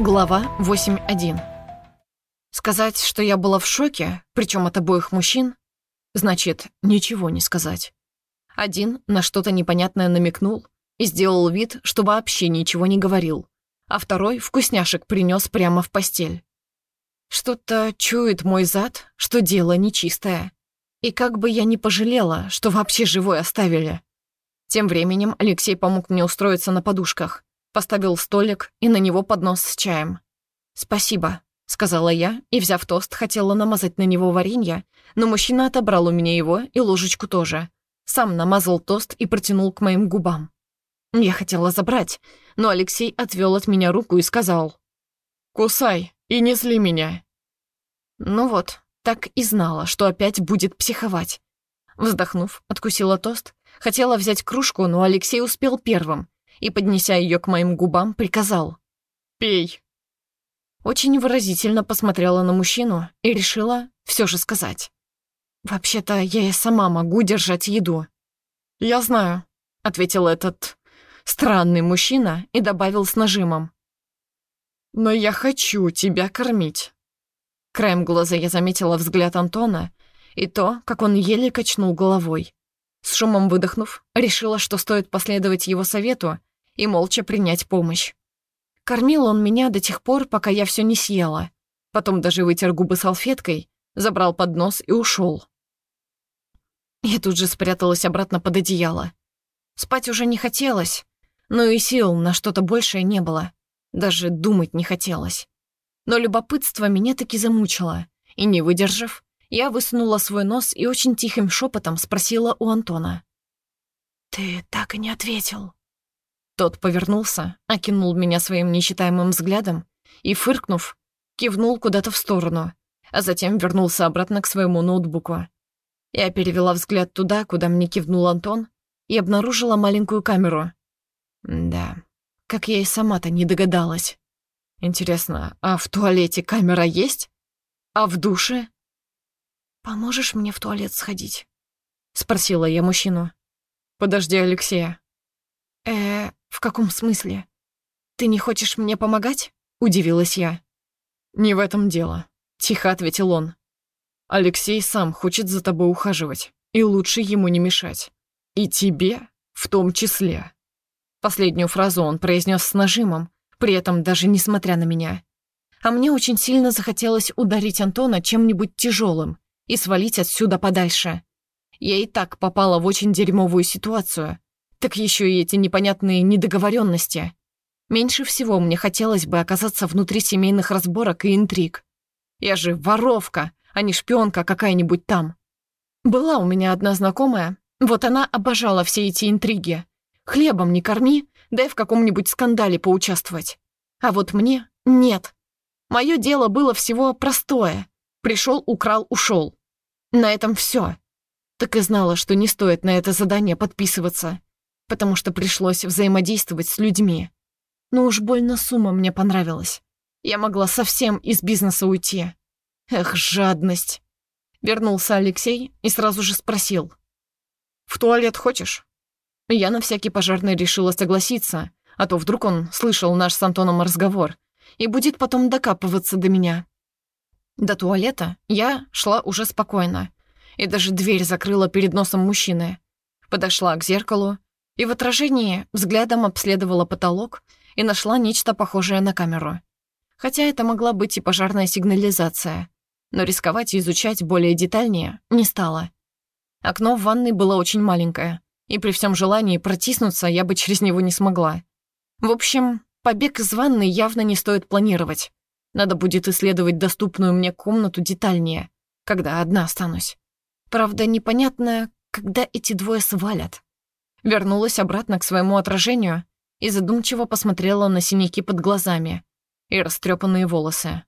Глава 8.1 Сказать, что я была в шоке, причем от обоих мужчин, значит, ничего не сказать. Один на что-то непонятное намекнул и сделал вид, что вообще ничего не говорил, а второй вкусняшек принес прямо в постель. Что-то чует мой зад, что дело нечистое. И как бы я не пожалела, что вообще живой оставили. Тем временем Алексей помог мне устроиться на подушках, поставил столик и на него поднос с чаем. «Спасибо», — сказала я, и, взяв тост, хотела намазать на него варенье, но мужчина отобрал у меня его и ложечку тоже. Сам намазал тост и протянул к моим губам. Я хотела забрать, но Алексей отвел от меня руку и сказал. «Кусай и не зли меня». Ну вот, так и знала, что опять будет психовать. Вздохнув, откусила тост, хотела взять кружку, но Алексей успел первым и, поднеся ее к моим губам, приказал. «Пей». Очень выразительно посмотрела на мужчину и решила все же сказать. «Вообще-то я и сама могу держать еду». «Я знаю», — ответил этот странный мужчина и добавил с нажимом. «Но я хочу тебя кормить». Краем глаза я заметила взгляд Антона и то, как он еле качнул головой. С шумом выдохнув, решила, что стоит последовать его совету и молча принять помощь. Кормил он меня до тех пор, пока я все не съела. Потом даже вытер губы салфеткой, забрал поднос и ушел. Я тут же спряталась обратно под одеяло. Спать уже не хотелось, но и сил на что-то большее не было. Даже думать не хотелось. Но любопытство меня таки замучило, и, не выдержав, я высунула свой нос и очень тихим шепотом спросила у Антона. «Ты так и не ответил». Тот повернулся, окинул меня своим нечитаемым взглядом и, фыркнув, кивнул куда-то в сторону, а затем вернулся обратно к своему ноутбуку. Я перевела взгляд туда, куда мне кивнул Антон, и обнаружила маленькую камеру. Да, как я и сама-то не догадалась. Интересно, а в туалете камера есть? А в душе? «Поможешь мне в туалет сходить?» — спросила я мужчину. «Подожди Алексея». «Э, в каком смысле? Ты не хочешь мне помогать?» — удивилась я. «Не в этом дело», — тихо ответил он. «Алексей сам хочет за тобой ухаживать, и лучше ему не мешать. И тебе в том числе». Последнюю фразу он произнес с нажимом, при этом даже несмотря на меня. А мне очень сильно захотелось ударить Антона чем-нибудь тяжелым и свалить отсюда подальше. Я и так попала в очень дерьмовую ситуацию, так еще и эти непонятные недоговоренности. Меньше всего мне хотелось бы оказаться внутри семейных разборок и интриг. Я же воровка, а не шпионка какая-нибудь там. Была у меня одна знакомая, вот она обожала все эти интриги. Хлебом не корми, дай в каком-нибудь скандале поучаствовать. А вот мне нет. Мое дело было всего простое. Пришел, украл, ушел. На этом все. Так и знала, что не стоит на это задание подписываться потому что пришлось взаимодействовать с людьми. Но уж больно сумма мне понравилась. Я могла совсем из бизнеса уйти. Эх, жадность. Вернулся Алексей и сразу же спросил. «В туалет хочешь?» Я на всякий пожарный решила согласиться, а то вдруг он слышал наш с Антоном разговор и будет потом докапываться до меня. До туалета я шла уже спокойно и даже дверь закрыла перед носом мужчины. Подошла к зеркалу и в отражении взглядом обследовала потолок и нашла нечто похожее на камеру. Хотя это могла быть и пожарная сигнализация, но рисковать и изучать более детальнее не стала. Окно в ванной было очень маленькое, и при всем желании протиснуться я бы через него не смогла. В общем, побег из ванны явно не стоит планировать. Надо будет исследовать доступную мне комнату детальнее, когда одна останусь. Правда, непонятно, когда эти двое свалят. Вернулась обратно к своему отражению и задумчиво посмотрела на синяки под глазами и растрепанные волосы.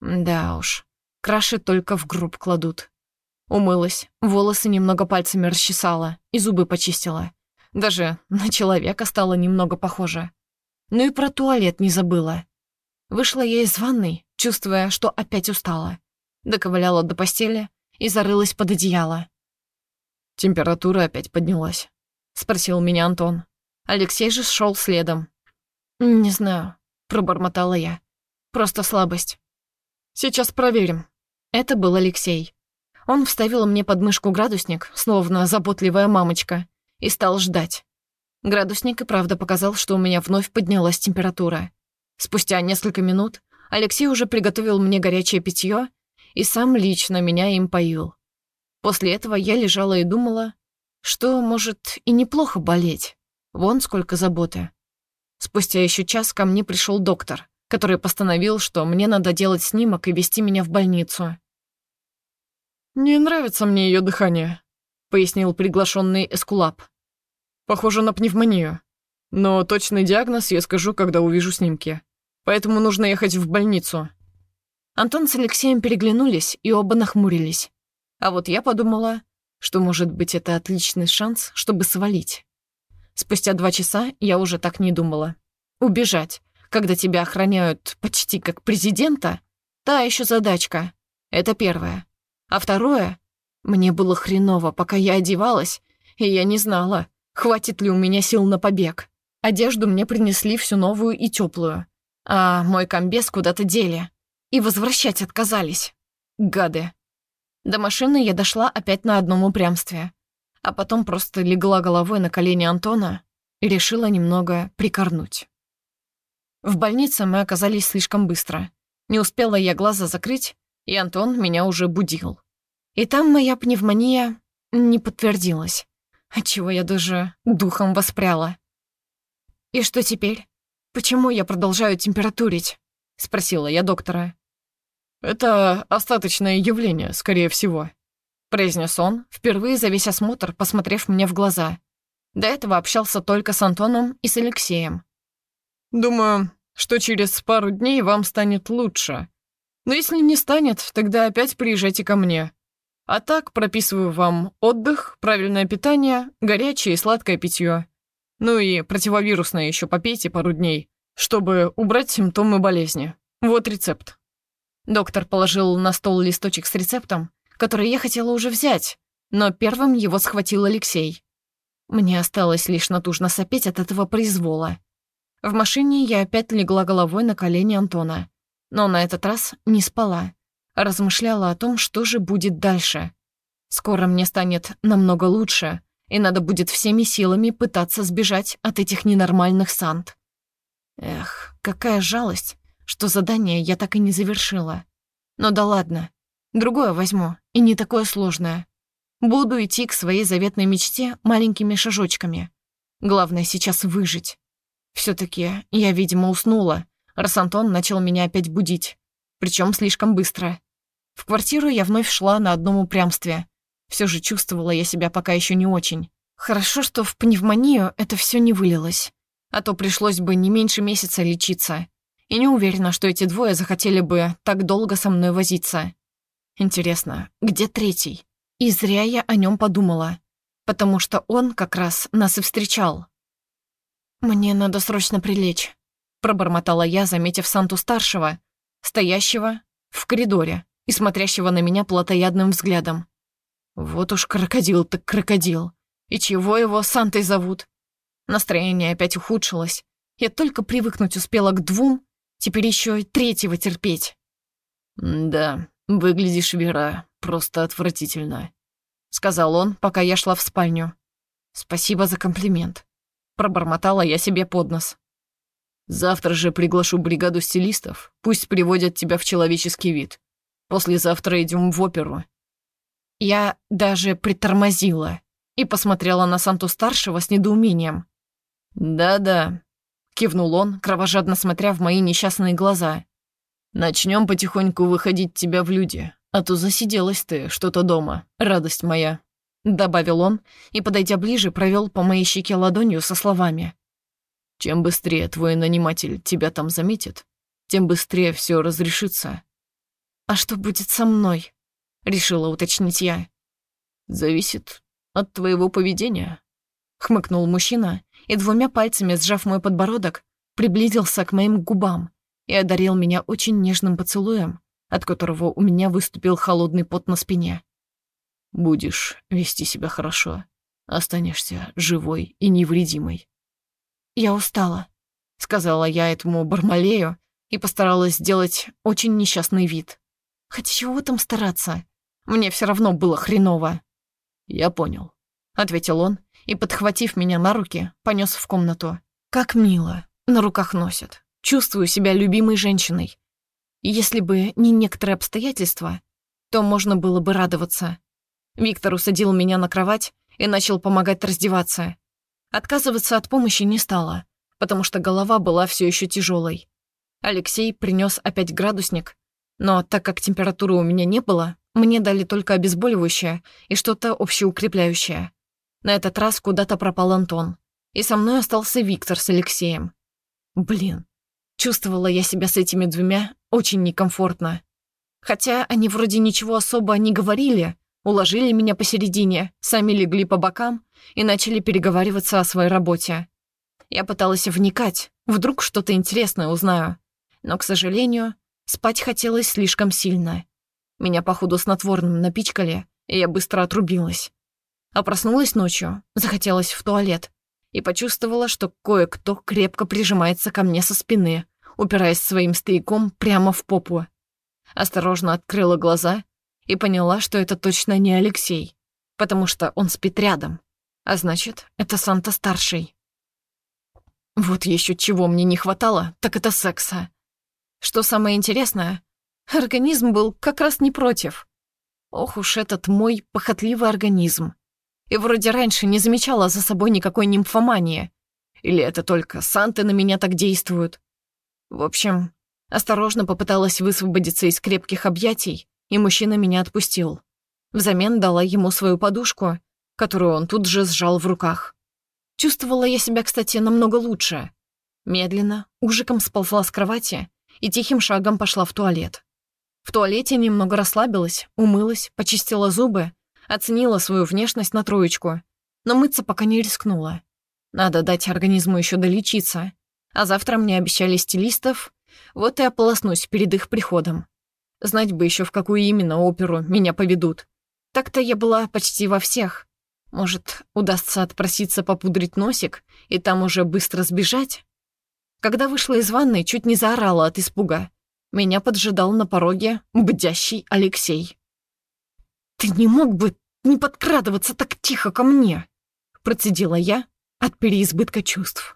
Да уж, краши только в гроб кладут. Умылась, волосы немного пальцами расчесала и зубы почистила. Даже на человека стало немного похоже. Ну и про туалет не забыла. Вышла я из ванной, чувствуя, что опять устала. Доковыляла до постели и зарылась под одеяло. Температура опять поднялась. — спросил меня Антон. Алексей же шел следом. «Не знаю», — пробормотала я. просто слабость. Сейчас проверим. Это был Алексей. Он вставил мне под мышку градусник, словно заботливая мамочка, и стал ждать. Градусник и правда показал, что у меня вновь поднялась температура. Спустя несколько минут Алексей уже приготовил мне горячее питье и сам лично меня им поил. После этого я лежала и думала, что, может, и неплохо болеть. Вон сколько заботы. Спустя еще час ко мне пришел доктор, который постановил, что мне надо делать снимок и вести меня в больницу. «Не нравится мне ее дыхание», — пояснил приглашенный Эскулап. «Похоже на пневмонию. Но точный диагноз я скажу, когда увижу снимки. Поэтому нужно ехать в больницу». Антон с Алексеем переглянулись и оба нахмурились. А вот я подумала, что, может быть, это отличный шанс, чтобы свалить. Спустя два часа я уже так не думала. Убежать, когда тебя охраняют почти как президента, та еще задачка. Это первое. А второе, мне было хреново, пока я одевалась, и я не знала, хватит ли у меня сил на побег. Одежду мне принесли всю новую и теплую, а мой комбез куда-то дели. И возвращать отказались. Гады. До машины я дошла опять на одном упрямстве, а потом просто легла головой на колени Антона и решила немного прикорнуть. В больнице мы оказались слишком быстро. Не успела я глаза закрыть, и Антон меня уже будил. И там моя пневмония не подтвердилась, отчего я даже духом воспряла. «И что теперь? Почему я продолжаю температурить?» — спросила я доктора. «Это остаточное явление, скорее всего», — произнес он, впервые за весь осмотр, посмотрев мне в глаза. До этого общался только с Антоном и с Алексеем. «Думаю, что через пару дней вам станет лучше. Но если не станет, тогда опять приезжайте ко мне. А так прописываю вам отдых, правильное питание, горячее и сладкое питье. Ну и противовирусное еще попейте пару дней, чтобы убрать симптомы болезни. Вот рецепт». Доктор положил на стол листочек с рецептом, который я хотела уже взять, но первым его схватил Алексей. Мне осталось лишь натужно сопеть от этого произвола. В машине я опять легла головой на колени Антона, но на этот раз не спала, а размышляла о том, что же будет дальше. Скоро мне станет намного лучше, и надо будет всеми силами пытаться сбежать от этих ненормальных сант. Эх, какая жалость, что задание я так и не завершила. Но да ладно, другое возьму, и не такое сложное. Буду идти к своей заветной мечте маленькими шажочками. Главное сейчас выжить. все таки я, видимо, уснула, раз Антон начал меня опять будить. Причем слишком быстро. В квартиру я вновь шла на одном упрямстве. Все же чувствовала я себя пока еще не очень. Хорошо, что в пневмонию это все не вылилось. А то пришлось бы не меньше месяца лечиться и не уверена, что эти двое захотели бы так долго со мной возиться. Интересно, где третий? И зря я о нем подумала, потому что он как раз нас и встречал. «Мне надо срочно прилечь», — пробормотала я, заметив Санту-старшего, стоящего в коридоре и смотрящего на меня плотоядным взглядом. Вот уж крокодил так крокодил. И чего его Сантой зовут? Настроение опять ухудшилось. Я только привыкнуть успела к двум, Теперь еще и третьего терпеть. «Да, выглядишь, Вера, просто отвратительно», — сказал он, пока я шла в спальню. «Спасибо за комплимент», — пробормотала я себе под нос. «Завтра же приглашу бригаду стилистов, пусть приводят тебя в человеческий вид. Послезавтра идем в оперу». Я даже притормозила и посмотрела на Санту-старшего с недоумением. «Да-да, Кивнул он, кровожадно смотря в мои несчастные глаза. Начнем потихоньку выходить тебя в люди, а то засиделась ты что-то дома, радость моя», — добавил он и, подойдя ближе, провел по моей щеке ладонью со словами. «Чем быстрее твой наниматель тебя там заметит, тем быстрее все разрешится». «А что будет со мной?» — решила уточнить я. «Зависит от твоего поведения», — хмыкнул мужчина и двумя пальцами, сжав мой подбородок, приблизился к моим губам и одарил меня очень нежным поцелуем, от которого у меня выступил холодный пот на спине. «Будешь вести себя хорошо, останешься живой и невредимой». «Я устала», — сказала я этому Бармалею, и постаралась сделать очень несчастный вид. Хотя чего там стараться? Мне все равно было хреново. «Я понял», — ответил он и, подхватив меня на руки, понес в комнату. «Как мило. На руках носят. Чувствую себя любимой женщиной. Если бы не некоторые обстоятельства, то можно было бы радоваться. Виктор усадил меня на кровать и начал помогать раздеваться. Отказываться от помощи не стала, потому что голова была все еще тяжелой. Алексей принес опять градусник, но так как температуры у меня не было, мне дали только обезболивающее и что-то общеукрепляющее. На этот раз куда-то пропал Антон, и со мной остался Виктор с Алексеем. Блин, чувствовала я себя с этими двумя очень некомфортно. Хотя они вроде ничего особо не говорили, уложили меня посередине, сами легли по бокам и начали переговариваться о своей работе. Я пыталась вникать, вдруг что-то интересное узнаю. Но, к сожалению, спать хотелось слишком сильно. Меня, походу, снотворным напичкали, и я быстро отрубилась. А проснулась ночью, захотелось в туалет, и почувствовала, что кое-кто крепко прижимается ко мне со спины, упираясь своим стояком прямо в попу. Осторожно открыла глаза и поняла, что это точно не Алексей, потому что он спит рядом, а значит, это Санта-старший. Вот еще чего мне не хватало, так это секса. Что самое интересное, организм был как раз не против. Ох уж этот мой похотливый организм. И вроде раньше не замечала за собой никакой нимфомании. Или это только санты на меня так действуют. В общем, осторожно попыталась высвободиться из крепких объятий, и мужчина меня отпустил. Взамен дала ему свою подушку, которую он тут же сжал в руках. Чувствовала я себя, кстати, намного лучше. Медленно, ужиком сползла с кровати и тихим шагом пошла в туалет. В туалете немного расслабилась, умылась, почистила зубы, оценила свою внешность на троечку, но мыться пока не рискнула. Надо дать организму еще долечиться, а завтра мне обещали стилистов, вот и ополоснусь перед их приходом. Знать бы еще в какую именно оперу меня поведут. Так-то я была почти во всех. Может, удастся отпроситься попудрить носик и там уже быстро сбежать? Когда вышла из ванной, чуть не заорала от испуга. Меня поджидал на пороге бдящий Алексей. «Ты не мог бы не подкрадываться так тихо ко мне?» Процедила я от переизбытка чувств.